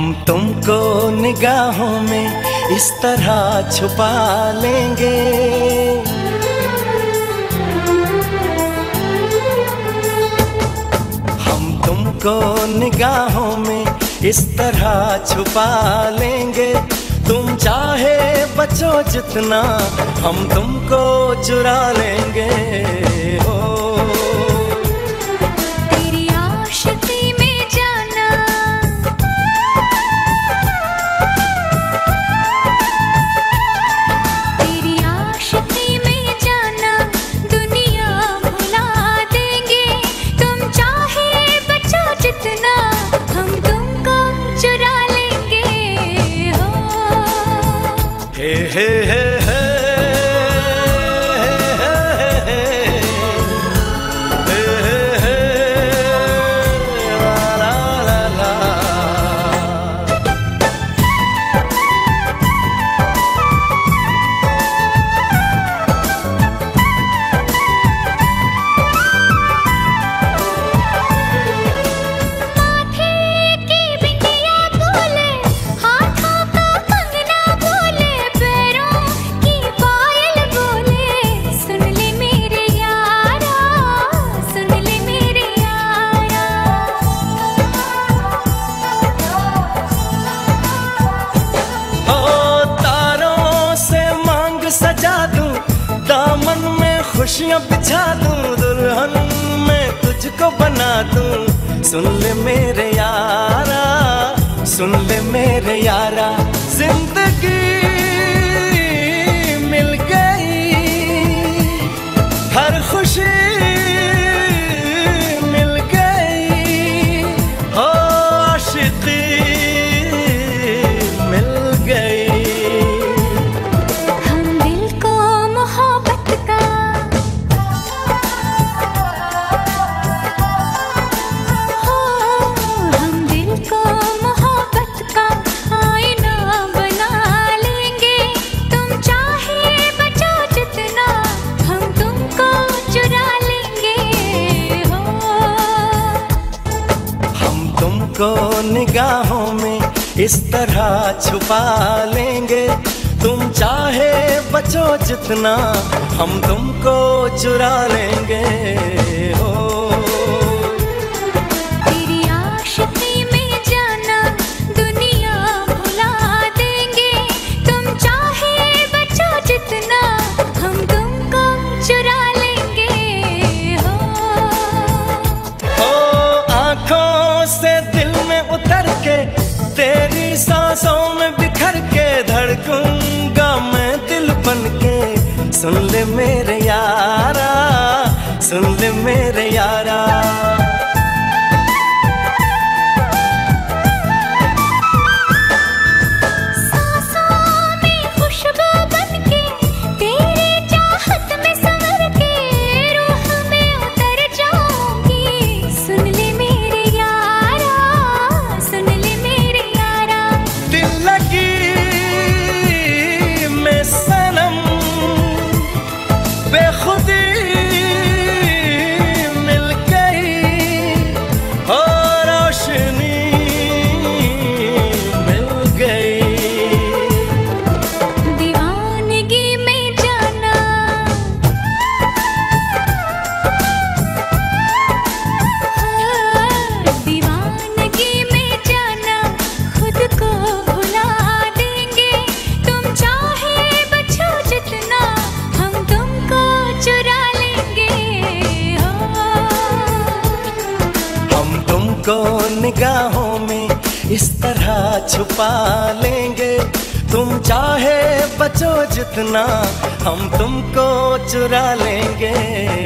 तुमको निगाहों में इस तरह छुपा लेंगे। हम तुमको निगाहों में इस तरह छुपा लेंगे। तुम चाहे बचो जितना, हम तुमको चुरा लेंगे। खुशियाँ बिछा दूँ दुल्हन मैं, तुझको बना दूँ। सुन ले मेरे यारा, सुन ले मेरे यारा। ज़िंदगी मिल गई, हर खुशी तुमको निगाहों में इस तरह छुपा लेंगे। तुम चाहे बचो जितना, हम तुमको चुरा लेंगे। हो सुन ले मेरे यारा सुन ले मेरे यारा। को निगाहों में इस तरह छुपा लेंगे। तुम चाहे बचो जितना, हम तुमको चुरा लेंगे।